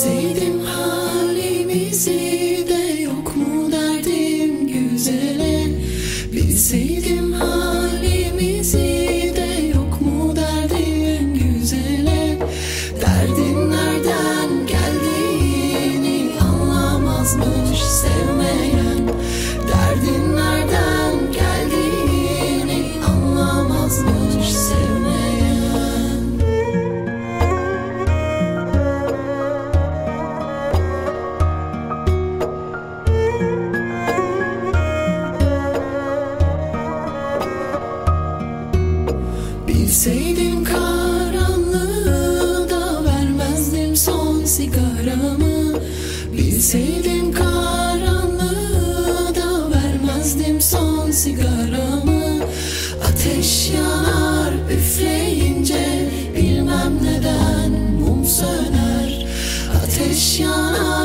Bilseydim halimizi Bilseydim karanlığı da vermezdim son sigaramı. Bilseydim karanlığı da vermezdim son sigaramı. Ateş yanar üfleyince bilmem neden mum söner. Ateş yanar